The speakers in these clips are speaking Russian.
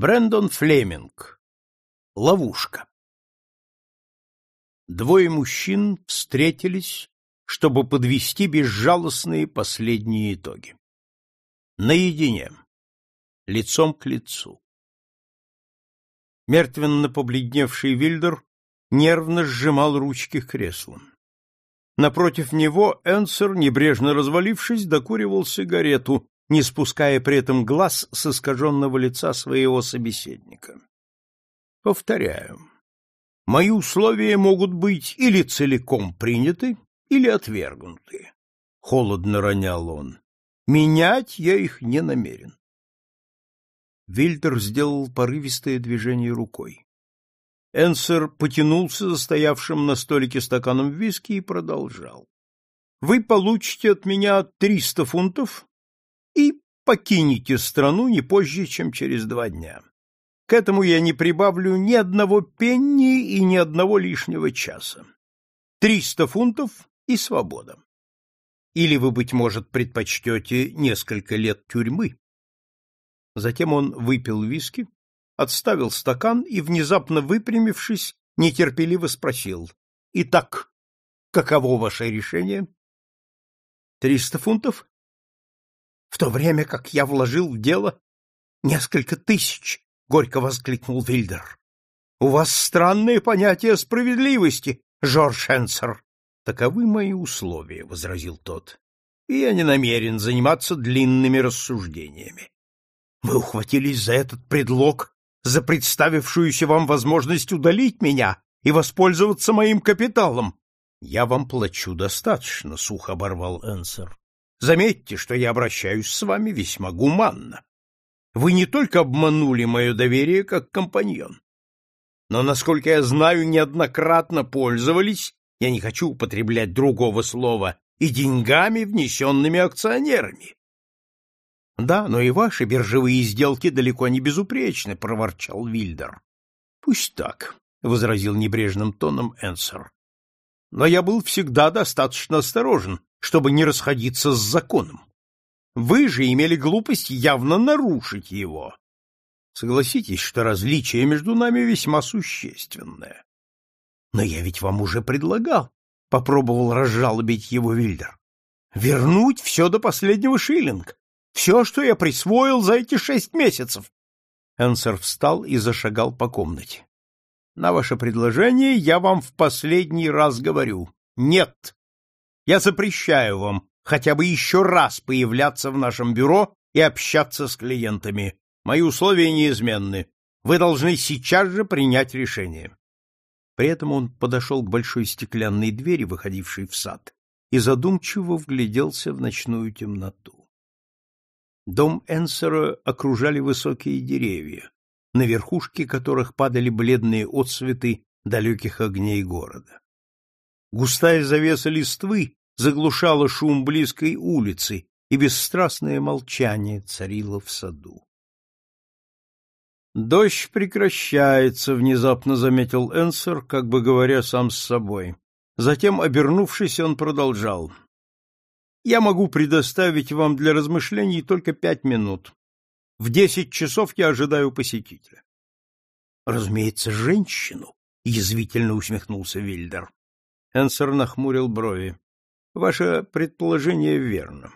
Брэндон Флеминг. Ловушка. Двое мужчин встретились, чтобы подвести безжалостные последние итоги. Наедине, лицом к лицу. Мертвенно побледневший Вильдер нервно сжимал ручки креслом. Напротив него Энсер, небрежно развалившись, докуривал сигарету, не спуская при этом глаз с искаженного лица своего собеседника. Повторяю, мои условия могут быть или целиком приняты, или отвергнуты. Холодно ронял он. Менять я их не намерен. Вильтер сделал порывистое движение рукой. Энсер потянулся за стоявшим на столике стаканом виски и продолжал. — Вы получите от меня триста фунтов и покинете страну не позже, чем через два дня. К этому я не прибавлю ни одного пенни и ни одного лишнего часа. Триста фунтов и свобода. Или вы, быть может, предпочтете несколько лет тюрьмы. Затем он выпил виски, отставил стакан и, внезапно выпрямившись, нетерпеливо спросил. — Итак, каково ваше решение? — Триста фунтов? В то время как я вложил в дело несколько тысяч, — горько воскликнул Вильдер. — У вас странное понятие справедливости, Жорж Энсер. — Таковы мои условия, — возразил тот, — и я не намерен заниматься длинными рассуждениями. Вы ухватились за этот предлог, за представившуюся вам возможность удалить меня и воспользоваться моим капиталом. — Я вам плачу достаточно, — сухо оборвал Энсер. Заметьте, что я обращаюсь с вами весьма гуманно. Вы не только обманули мое доверие как компаньон, но, насколько я знаю, неоднократно пользовались, я не хочу употреблять другого слова, и деньгами, внесенными акционерами. — Да, но и ваши биржевые сделки далеко не безупречны, — проворчал Вильдер. — Пусть так, — возразил небрежным тоном Энсер. — Но я был всегда достаточно осторожен, чтобы не расходиться с законом. Вы же имели глупость явно нарушить его. Согласитесь, что различие между нами весьма существенное. Но я ведь вам уже предлагал, — попробовал разжалобить его Вильдер, — вернуть все до последнего шиллинга, все, что я присвоил за эти шесть месяцев. Энсер встал и зашагал по комнате. — На ваше предложение я вам в последний раз говорю. Нет. Я запрещаю вам хотя бы еще раз появляться в нашем бюро и общаться с клиентами. Мои условия неизменны. Вы должны сейчас же принять решение. При этом он подошел к большой стеклянной двери, выходившей в сад, и задумчиво вгляделся в ночную темноту. Дом Энсера окружали высокие деревья, на верхушки которых падали бледные отсветы далеких огней города. Густая завеса листвы заглушало шум близкой улицы, и бесстрастное молчание царило в саду. «Дождь прекращается», — внезапно заметил Энсер, как бы говоря сам с собой. Затем, обернувшись, он продолжал. «Я могу предоставить вам для размышлений только пять минут. В десять часов я ожидаю посетителя». «Разумеется, женщину», — язвительно усмехнулся Вильдер. Энсер нахмурил брови. Ваше предположение верно.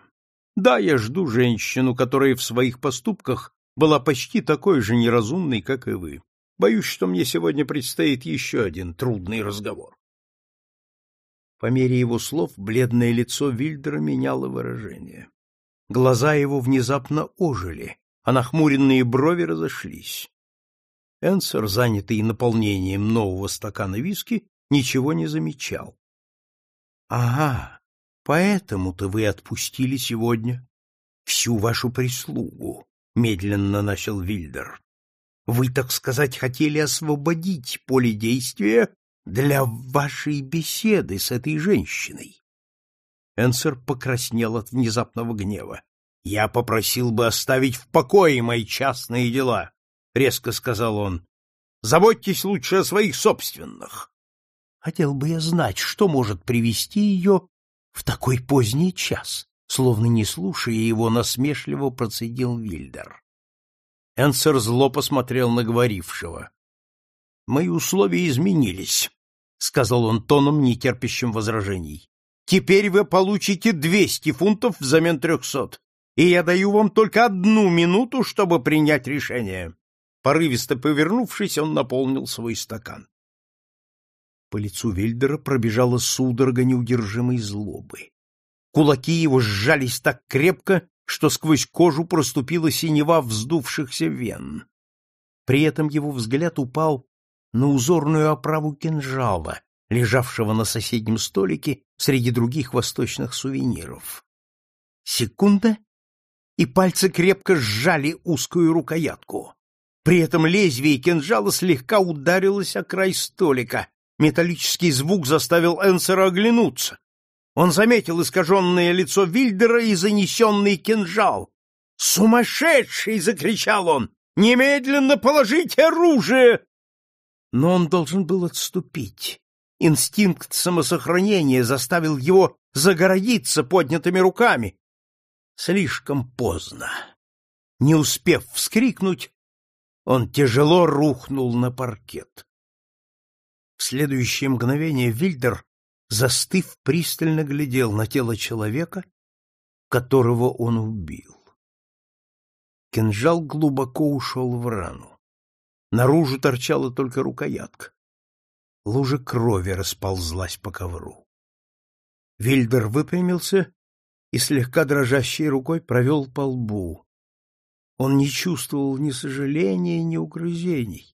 Да, я жду женщину, которая в своих поступках была почти такой же неразумной, как и вы. Боюсь, что мне сегодня предстоит еще один трудный разговор. По мере его слов бледное лицо Вильдера меняло выражение. Глаза его внезапно ожили, а нахмуренные брови разошлись. Энсер, занятый наполнением нового стакана виски, ничего не замечал. — Ага, Поэтому-то вы отпустили сегодня всю вашу прислугу, медленно начал Вильдер. Вы, так сказать, хотели освободить поле действия для вашей беседы с этой женщиной. Энсер покраснел от внезапного гнева. Я попросил бы оставить в покое мои частные дела, резко сказал он. Заботьтесь лучше о своих собственных. Хотел бы я знать, что может привести ее в такой поздний час, словно не слушая его, насмешливо процедил Вильдер. Энсер зло посмотрел на говорившего. Мои условия изменились, сказал он тоном, не терпящим возражений. Теперь вы получите двести фунтов взамен трехсот, и я даю вам только одну минуту, чтобы принять решение. Порывисто повернувшись, он наполнил свой стакан. По лицу Вильдера пробежала судорога неудержимой злобы. Кулаки его сжались так крепко, что сквозь кожу проступила синева вздувшихся вен. При этом его взгляд упал на узорную оправу кинжала, лежавшего на соседнем столике среди других восточных сувениров. Секунда, и пальцы крепко сжали узкую рукоятку. При этом лезвие кинжала слегка ударилось о край столика. Металлический звук заставил Энсера оглянуться. Он заметил искаженное лицо Вильдера и занесенный кинжал. «Сумасшедший!» — закричал он. «Немедленно положите оружие!» Но он должен был отступить. Инстинкт самосохранения заставил его загородиться поднятыми руками. Слишком поздно. Не успев вскрикнуть, он тяжело рухнул на паркет. Следующее мгновение Вильдер, застыв, пристально глядел на тело человека, которого он убил. Кинжал глубоко ушел в рану. Наружу торчала только рукоятка. Лужа крови расползлась по ковру. Вильдер выпрямился и слегка дрожащей рукой провел по лбу. Он не чувствовал ни сожаления, ни угрызений,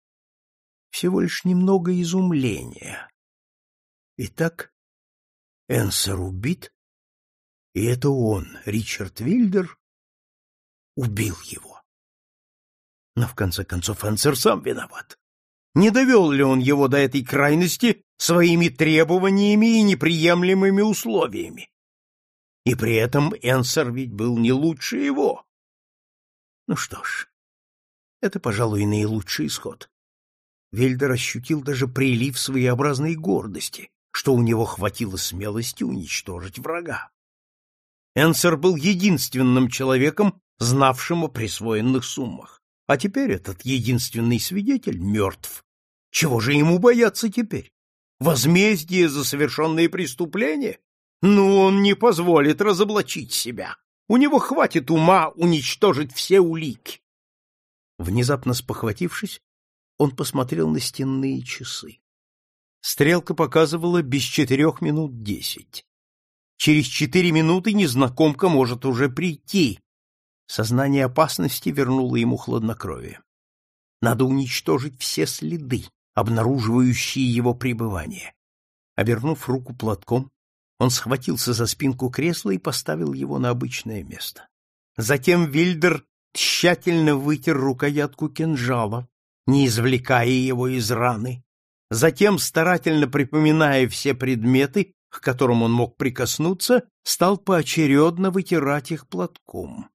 всего лишь немного изумления. Итак, Энсер убит, и это он, Ричард Вильдер, убил его. Но в конце концов Энсер сам виноват. Не довел ли он его до этой крайности своими требованиями и неприемлемыми условиями? И при этом Энсер ведь был не лучше его. Ну что ж, это, пожалуй, наилучший исход. Вельдер ощутил даже прилив своеобразной гордости, что у него хватило смелости уничтожить врага. Энсер был единственным человеком, знавшим о присвоенных суммах. А теперь этот единственный свидетель мертв. Чего же ему бояться теперь? Возмездие за совершенные преступления? Ну, он не позволит разоблачить себя. У него хватит ума уничтожить все улики. Внезапно спохватившись, он посмотрел на стенные часы. Стрелка показывала без четырех минут десять. Через четыре минуты незнакомка может уже прийти. Сознание опасности вернуло ему хладнокровие. Надо уничтожить все следы, обнаруживающие его пребывание. Обернув руку платком, он схватился за спинку кресла и поставил его на обычное место. Затем Вильдер тщательно вытер рукоятку кинжала, не извлекая его из раны. Затем, старательно припоминая все предметы, к которым он мог прикоснуться, стал поочередно вытирать их платком.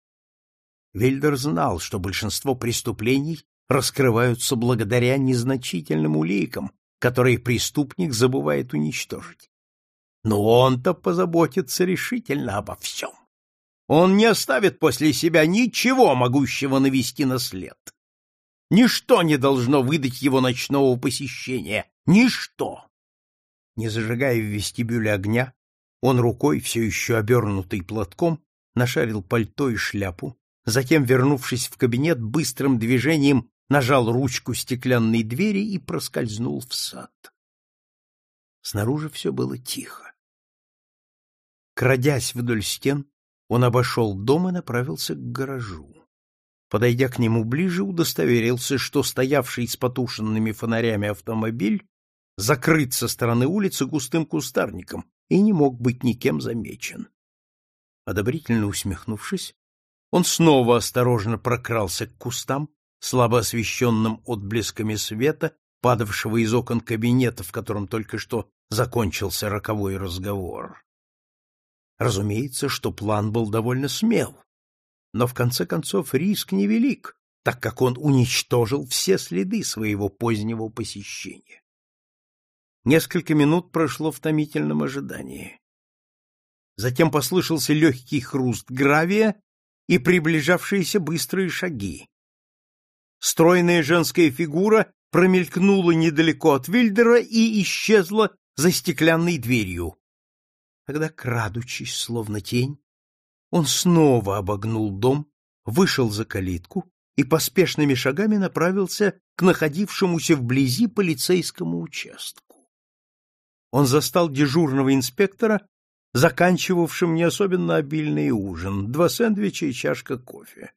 Вильдер знал, что большинство преступлений раскрываются благодаря незначительным уликам, которые преступник забывает уничтожить. Но он-то позаботится решительно обо всем. Он не оставит после себя ничего, могущего навести на след. Ничто не должно выдать его ночного посещения. Ничто. Не зажигая в вестибюле огня, он рукой, все еще обернутой платком, нашарил пальто и шляпу, затем, вернувшись в кабинет, быстрым движением нажал ручку стеклянной двери и проскользнул в сад. Снаружи все было тихо. Крадясь вдоль стен, он обошел дом и направился к гаражу. Подойдя к нему ближе, удостоверился, что стоявший с потушенными фонарями автомобиль закрыт со стороны улицы густым кустарником и не мог быть никем замечен. Одобрительно усмехнувшись, он снова осторожно прокрался к кустам, слабо освещенным отблесками света, падавшего из окон кабинета, в котором только что закончился роковой разговор. Разумеется, что план был довольно смел, но в конце концов риск невелик, так как он уничтожил все следы своего позднего посещения. Несколько минут прошло в томительном ожидании. Затем послышался легкий хруст гравия и приближавшиеся быстрые шаги. Стройная женская фигура промелькнула недалеко от Вильдера и исчезла за стеклянной дверью. Тогда, крадучись, словно тень, он снова обогнул дом, вышел за калитку и поспешными шагами направился к находившемуся вблизи полицейскому участку. Он застал дежурного инспектора, заканчивавшим не особенно обильный ужин, два сэндвича и чашка кофе.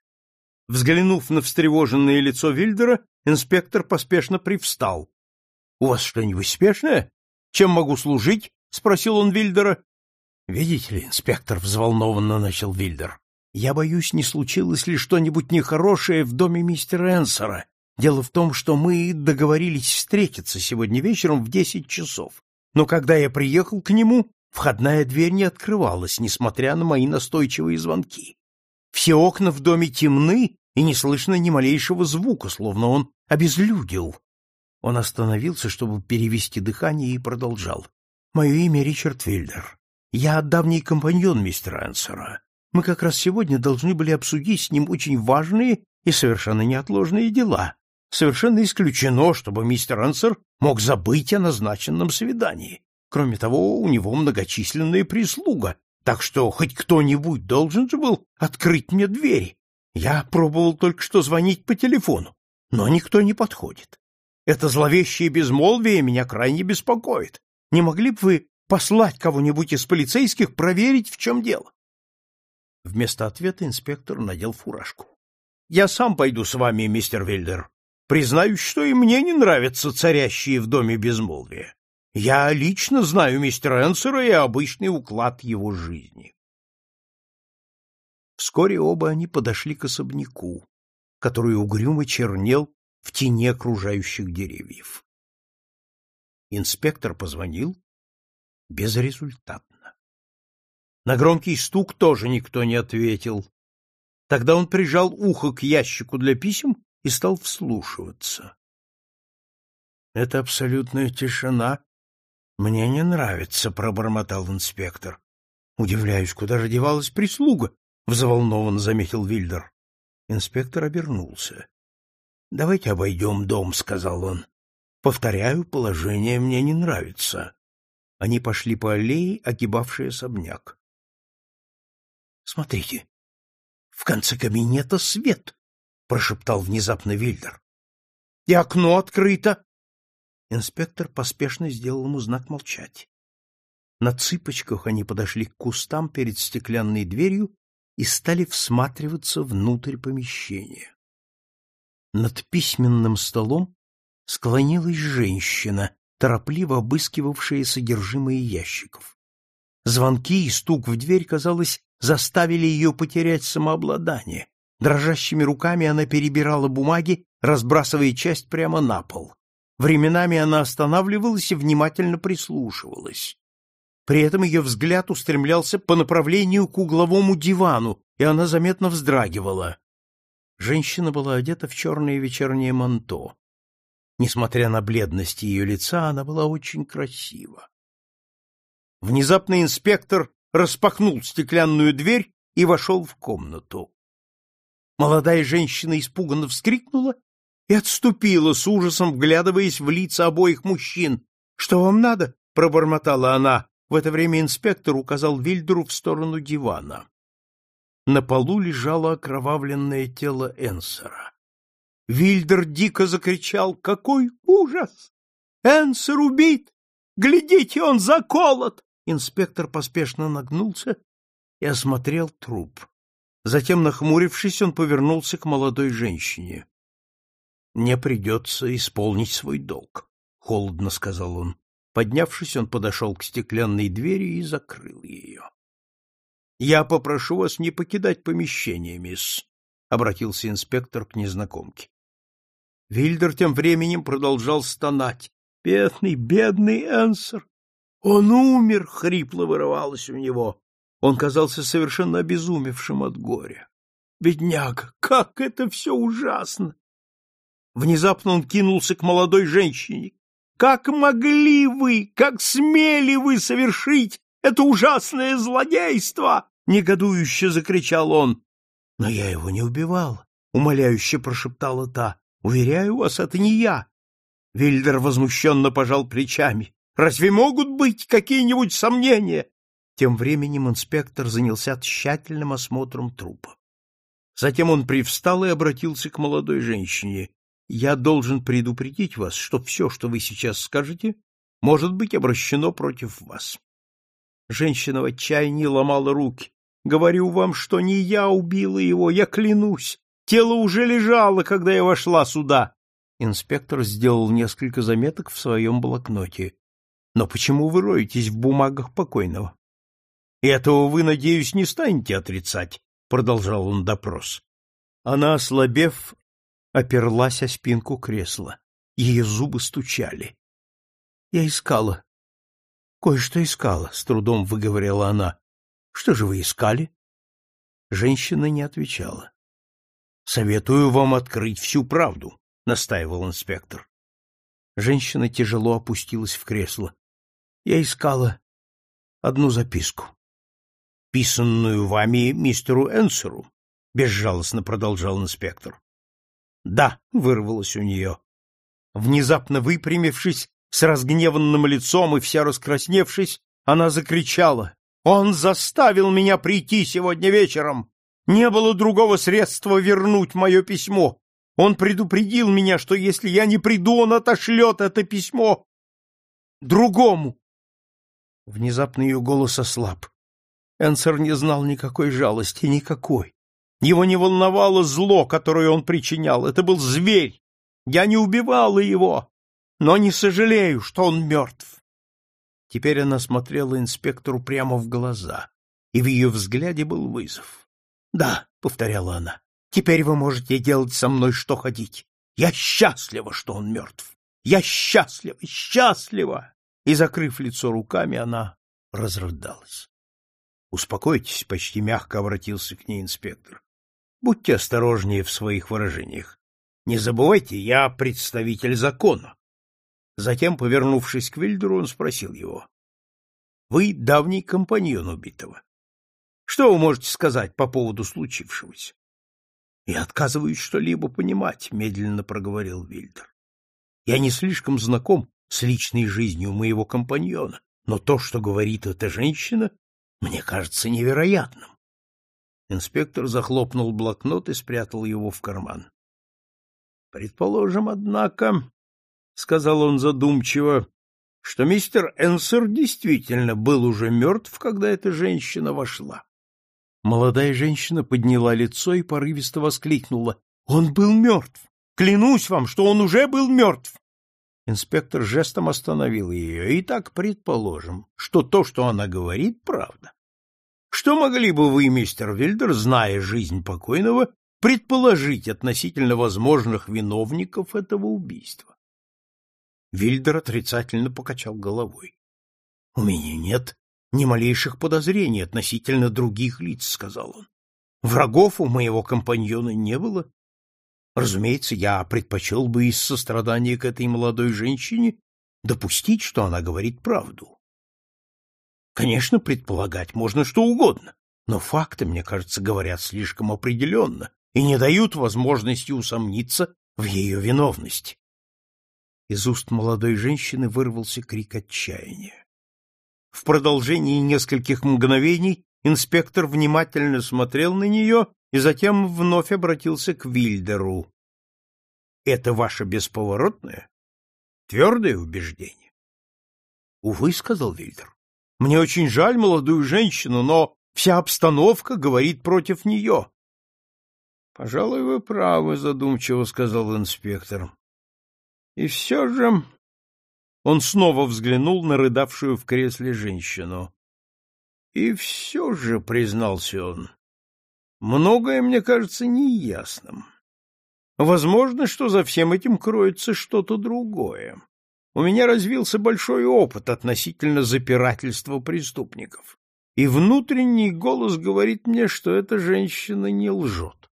Взглянув на встревоженное лицо Вильдера, инспектор поспешно привстал. — У вас что-нибудь спешное? Чем могу служить? — спросил он Вильдера. — Видите ли, инспектор, — взволнованно начал Вильдер, — я боюсь, не случилось ли что-нибудь нехорошее в доме мистера Энсера. Дело в том, что мы договорились встретиться сегодня вечером в десять часов. Но когда я приехал к нему, входная дверь не открывалась, несмотря на мои настойчивые звонки. Все окна в доме темны, и не слышно ни малейшего звука, словно он обезлюдил. Он остановился, чтобы перевести дыхание, и продолжал. «Мое имя Ричард Вильдер. Я давний компаньон мистера Энсера. Мы как раз сегодня должны были обсудить с ним очень важные и совершенно неотложные дела. Совершенно исключено, чтобы мистер Энсер мог забыть о назначенном свидании. Кроме того, у него многочисленная прислуга, так что хоть кто-нибудь должен же был открыть мне двери. Я пробовал только что звонить по телефону, но никто не подходит. Это зловещее безмолвие меня крайне беспокоит. Не могли бы вы послать кого-нибудь из полицейских проверить, в чем дело? Вместо ответа инспектор надел фуражку. — Я сам пойду с вами, мистер Вильдер. Признаюсь, что и мне не нравятся царящие в доме безмолвия. Я лично знаю мистера Энсера и обычный уклад его жизни. Вскоре оба они подошли к особняку, который угрюмо чернел в тени окружающих деревьев. Инспектор позвонил безрезультатно. На громкий стук тоже никто не ответил. Тогда он прижал ухо к ящику для писем и стал вслушиваться. Это абсолютная тишина мне не нравится, пробормотал инспектор. Удивляюсь, куда же девалась прислуга? взволнованно заметил Вильдер. Инспектор обернулся. Давайте обойдем дом, сказал он. Повторяю, положение мне не нравится. Они пошли по аллее, огибавшей особняк. Смотрите, в конце кабинета свет, прошептал внезапно Вильдер. И окно открыто. Инспектор поспешно сделал ему знак молчать. На цыпочках они подошли к кустам перед стеклянной дверью и стали всматриваться внутрь помещения. Над письменным столом склонилась женщина, торопливо обыскивавшая содержимое ящиков. Звонки и стук в дверь, казалось, заставили ее потерять самообладание. Дрожащими руками она перебирала бумаги, разбрасывая часть прямо на пол. Временами она останавливалась и внимательно прислушивалась. При этом ее взгляд устремлялся по направлению к угловому дивану, и она заметно вздрагивала. Женщина была одета в черное вечернее манто. Несмотря на бледность ее лица, она была очень красива. Внезапно инспектор распахнул стеклянную дверь и вошел в комнату. Молодая женщина испуганно вскрикнула и отступила с ужасом, вглядываясь в лица обоих мужчин. — Что вам надо? — пробормотала она. В это время инспектор указал Вильдеру в сторону дивана. На полу лежало окровавленное тело Энсера. Вильдер дико закричал «Какой ужас! Энсер убит! Глядите, он заколот!» Инспектор поспешно нагнулся и осмотрел труп. Затем, нахмурившись, он повернулся к молодой женщине мне придется исполнить свой долг, — холодно сказал он. Поднявшись, он подошел к стеклянной двери и закрыл ее. — Я попрошу вас не покидать помещение, мисс, — обратился инспектор к незнакомке. Вильдер тем временем продолжал стонать. — Бедный, бедный Энсер! Он умер! — хрипло вырывалось у него. Он казался совершенно обезумевшим от горя. Бедняга, как это все ужасно! Внезапно он кинулся к молодой женщине. «Как могли вы, как смели вы совершить это ужасное злодейство?» — негодующе закричал он. «Но я его не убивал», — умоляюще прошептала та. Уверяю вас, это не я. Вильдер возмущенно пожал плечами. Разве могут быть какие-нибудь сомнения? Тем временем инспектор занялся тщательным осмотром трупа. Затем он привстал и обратился к молодой женщине. «Я должен предупредить вас, что все, что вы сейчас скажете, может быть обращено против вас». Женщина в отчаянии ломала руки. «Говорю вам, что не я убила его, я клянусь. Тело уже лежало, когда я вошла сюда». Инспектор сделал несколько заметок в своем блокноте. «Но почему вы роетесь в бумагах покойного?» «Этого вы, надеюсь, не станете отрицать», — продолжал он допрос. Она, ослабев, оперлась о спинку кресла. Ее зубы стучали. «Я искала. Кое-что искала», — с трудом выговорила она. «Что же вы искали?» Женщина не отвечала. «Советую вам открыть всю правду», — настаивал инспектор. Женщина тяжело опустилась в кресло. «Я искала одну записку» писанную вами мистеру Энсеру? — безжалостно продолжал инспектор. — Да, — вырвалось у нее. Внезапно выпрямившись, с разгневанным лицом и вся раскрасневшись, она закричала. — Он заставил меня прийти сегодня вечером! Не было другого средства вернуть мое письмо. Он предупредил меня, что если я не приду, он отошлет это письмо другому. Внезапно ее голос ослаб. Энсер не знал никакой жалости, никакой. Его не волновало зло, которое он причинял. Это был зверь. Я не убивала его, но не сожалею, что он мертв. Теперь она смотрела инспектору прямо в глаза, и в ее взгляде был вызов. — Да, — повторяла она, — теперь вы можете делать со мной что хотите. Я счастлива, что он мертв. Я счастлива, счастлива! И, закрыв лицо руками, она разрыдалась. Успокойтесь, почти мягко обратился к ней инспектор. Будьте осторожнее в своих выражениях. Не забывайте, я представитель закона. Затем, повернувшись к Вильдеру, он спросил его: "Вы давний компаньон убитого. Что вы можете сказать по поводу случившегося?" "Я отказываюсь что-либо понимать", медленно проговорил Вильдер. "Я не слишком знаком с личной жизнью моего компаньона, но то, что говорит эта женщина, мне кажется невероятным. Инспектор захлопнул блокнот и спрятал его в карман. Предположим, однако, сказал он задумчиво, что мистер Энсер действительно был уже мертв, когда эта женщина вошла. Молодая женщина подняла лицо и порывисто воскликнула: "Он был мертв! Клянусь вам, что он уже был мертв!» Инспектор жестом остановил ее. «Итак, предположим, что то, что она говорит, правда. Что могли бы вы, мистер Вильдер, зная жизнь покойного, предположить относительно возможных виновников этого убийства?» Вильдер отрицательно покачал головой. — У меня нет ни малейших подозрений относительно других лиц, — сказал он. — Врагов у моего компаньона не было, Разумеется, я предпочел бы из сострадания к этой молодой женщине допустить, что она говорит правду. Конечно, предполагать можно что угодно, но факты, мне кажется, говорят слишком определенно и не дают возможности усомниться в ее виновности. Из уст молодой женщины вырвался крик отчаяния. В продолжении нескольких мгновений инспектор внимательно смотрел на нее и затем вновь обратился к Вильдеру. Это ваше бесповоротное, твердое убеждение? Увы, сказал Вильдер. Мне очень жаль молодую женщину, но вся обстановка говорит против нее. Пожалуй, вы правы, задумчиво сказал инспектор. И все же он снова взглянул на рыдавшую в кресле женщину. И все же, признался он, Многое мне кажется неясным. Возможно, что за всем этим кроется что-то другое. У меня развился большой опыт относительно запирательства преступников, и внутренний голос говорит мне, что эта женщина не лжет.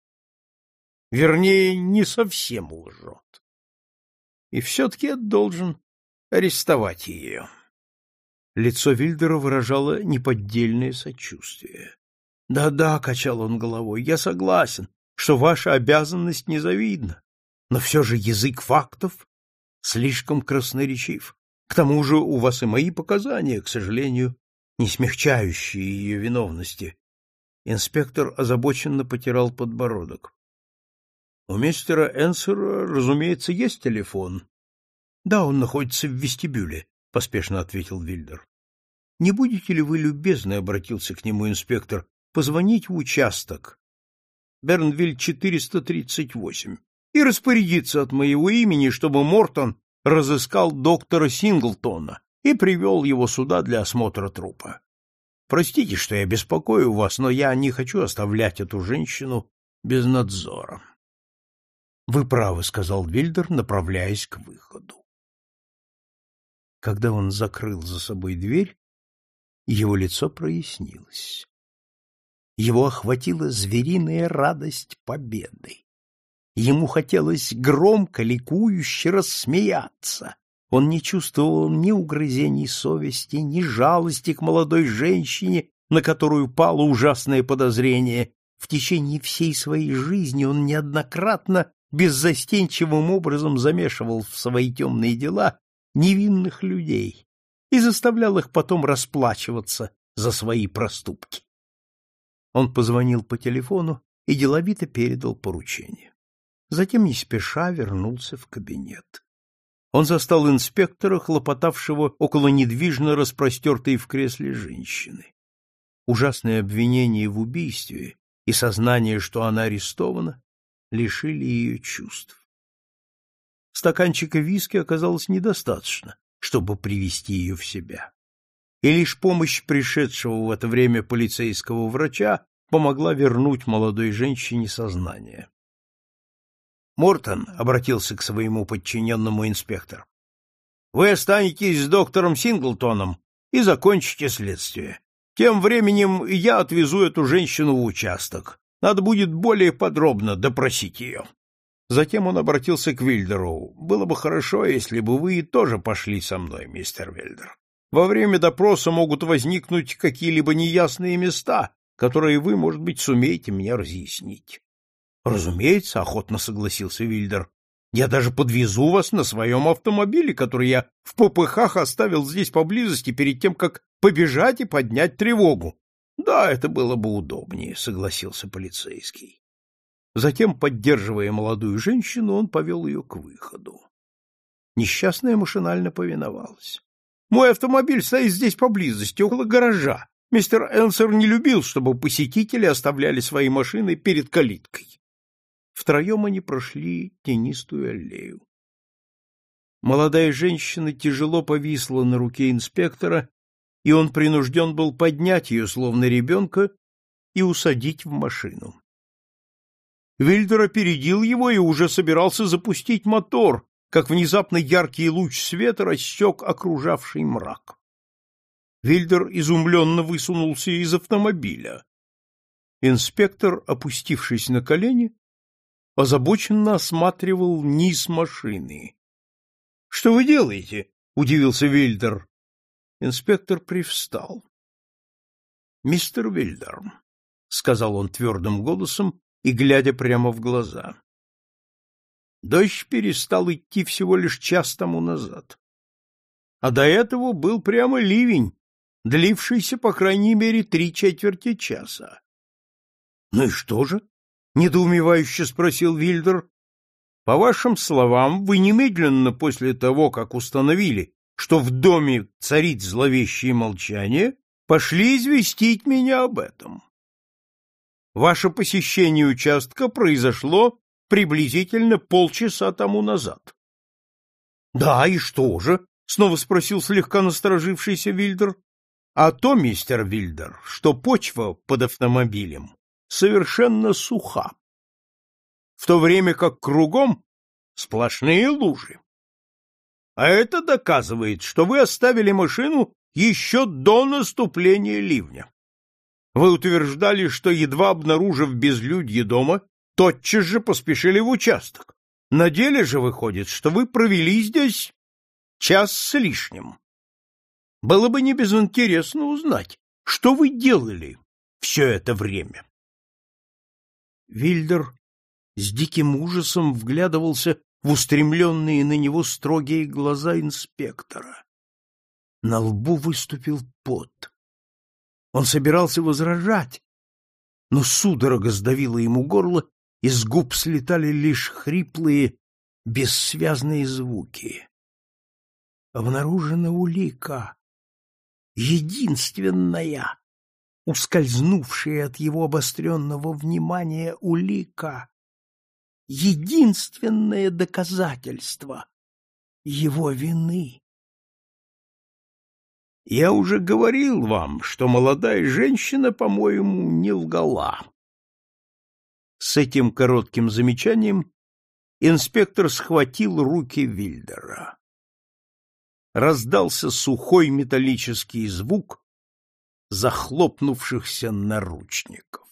Вернее, не совсем лжет. И все-таки я должен арестовать ее. Лицо Вильдера выражало неподдельное сочувствие. Да-да, качал он головой. Я согласен, что ваша обязанность незавидна. но все же язык фактов слишком красноречив. К тому же у вас и мои показания, к сожалению, не смягчающие ее виновности. Инспектор озабоченно потирал подбородок. У мистера Энсера, разумеется, есть телефон. Да, он находится в вестибюле, поспешно ответил Вильдер. Не будете ли вы любезны, обратился к нему инспектор, позвонить в участок Бернвиль 438 и распорядиться от моего имени, чтобы Мортон разыскал доктора Синглтона и привел его сюда для осмотра трупа. Простите, что я беспокою вас, но я не хочу оставлять эту женщину без надзора. Вы правы, сказал Вильдер, направляясь к выходу. Когда он закрыл за собой дверь, его лицо прояснилось. Его охватила звериная радость победы. Ему хотелось громко, ликующе рассмеяться. Он не чувствовал ни угрызений совести, ни жалости к молодой женщине, на которую пало ужасное подозрение. В течение всей своей жизни он неоднократно беззастенчивым образом замешивал в свои темные дела невинных людей и заставлял их потом расплачиваться за свои проступки. Он позвонил по телефону и деловито передал поручение. Затем не спеша вернулся в кабинет. Он застал инспектора, хлопотавшего около недвижно распростертой в кресле женщины. Ужасное обвинение в убийстве и сознание, что она арестована, лишили ее чувств. Стаканчика виски оказалось недостаточно, чтобы привести ее в себя. И лишь помощь пришедшего в это время полицейского врача помогла вернуть молодой женщине сознание. Мортон обратился к своему подчиненному инспектору. Вы останетесь с доктором Синглтоном и закончите следствие. Тем временем я отвезу эту женщину в участок. Надо будет более подробно допросить ее. Затем он обратился к Вильдеру. Было бы хорошо, если бы вы тоже пошли со мной, мистер Вильдер. Во время допроса могут возникнуть какие-либо неясные места, которые вы, может быть, сумеете мне разъяснить. Разумеется, охотно согласился Вильдер. Я даже подвезу вас на своем автомобиле, который я в попыхах оставил здесь поблизости перед тем, как побежать и поднять тревогу. Да, это было бы удобнее, согласился полицейский. Затем, поддерживая молодую женщину, он повел ее к выходу. Несчастная машинально повиновалась. Мой автомобиль стоит здесь поблизости, около гаража. Мистер Энсер не любил, чтобы посетители оставляли свои машины перед калиткой. Втроем они прошли тенистую аллею. Молодая женщина тяжело повисла на руке инспектора и он принужден был поднять ее, словно ребенка, и усадить в машину. Вильдер опередил его и уже собирался запустить мотор, как внезапно яркий луч света рассек окружавший мрак. Вильдер изумленно высунулся из автомобиля. Инспектор, опустившись на колени, озабоченно осматривал низ машины. — Что вы делаете? — удивился Вильдер. Инспектор привстал. — Мистер Вильдер, — сказал он твердым голосом и глядя прямо в глаза. Дождь перестал идти всего лишь час тому назад. А до этого был прямо ливень, длившийся, по крайней мере, три четверти часа. — Ну и что же? — недоумевающе спросил Вильдер. — По вашим словам, вы немедленно после того, как установили, что в доме царит зловещее молчание, пошли известить меня об этом. Ваше посещение участка произошло приблизительно полчаса тому назад. — Да, и что же? — снова спросил слегка насторожившийся Вильдер. — А то, мистер Вильдер, что почва под автомобилем совершенно суха, в то время как кругом сплошные лужи. А это доказывает, что вы оставили машину еще до наступления ливня. Вы утверждали, что, едва обнаружив безлюдье дома, тотчас же поспешили в участок. На деле же выходит, что вы провели здесь час с лишним. Было бы не безинтересно узнать, что вы делали все это время. Вильдер с диким ужасом вглядывался в устремленные на него строгие глаза инспектора. На лбу выступил пот. Он собирался возражать, но судорога сдавила ему горло, и с губ слетали лишь хриплые, бессвязные звуки. Обнаружена улика, единственная, ускользнувшая от его обостренного внимания улика, единственное доказательство его вины. Я уже говорил вам, что молодая женщина, по-моему, не лгала. С этим коротким замечанием инспектор схватил руки Вильдера. Раздался сухой металлический звук захлопнувшихся наручников.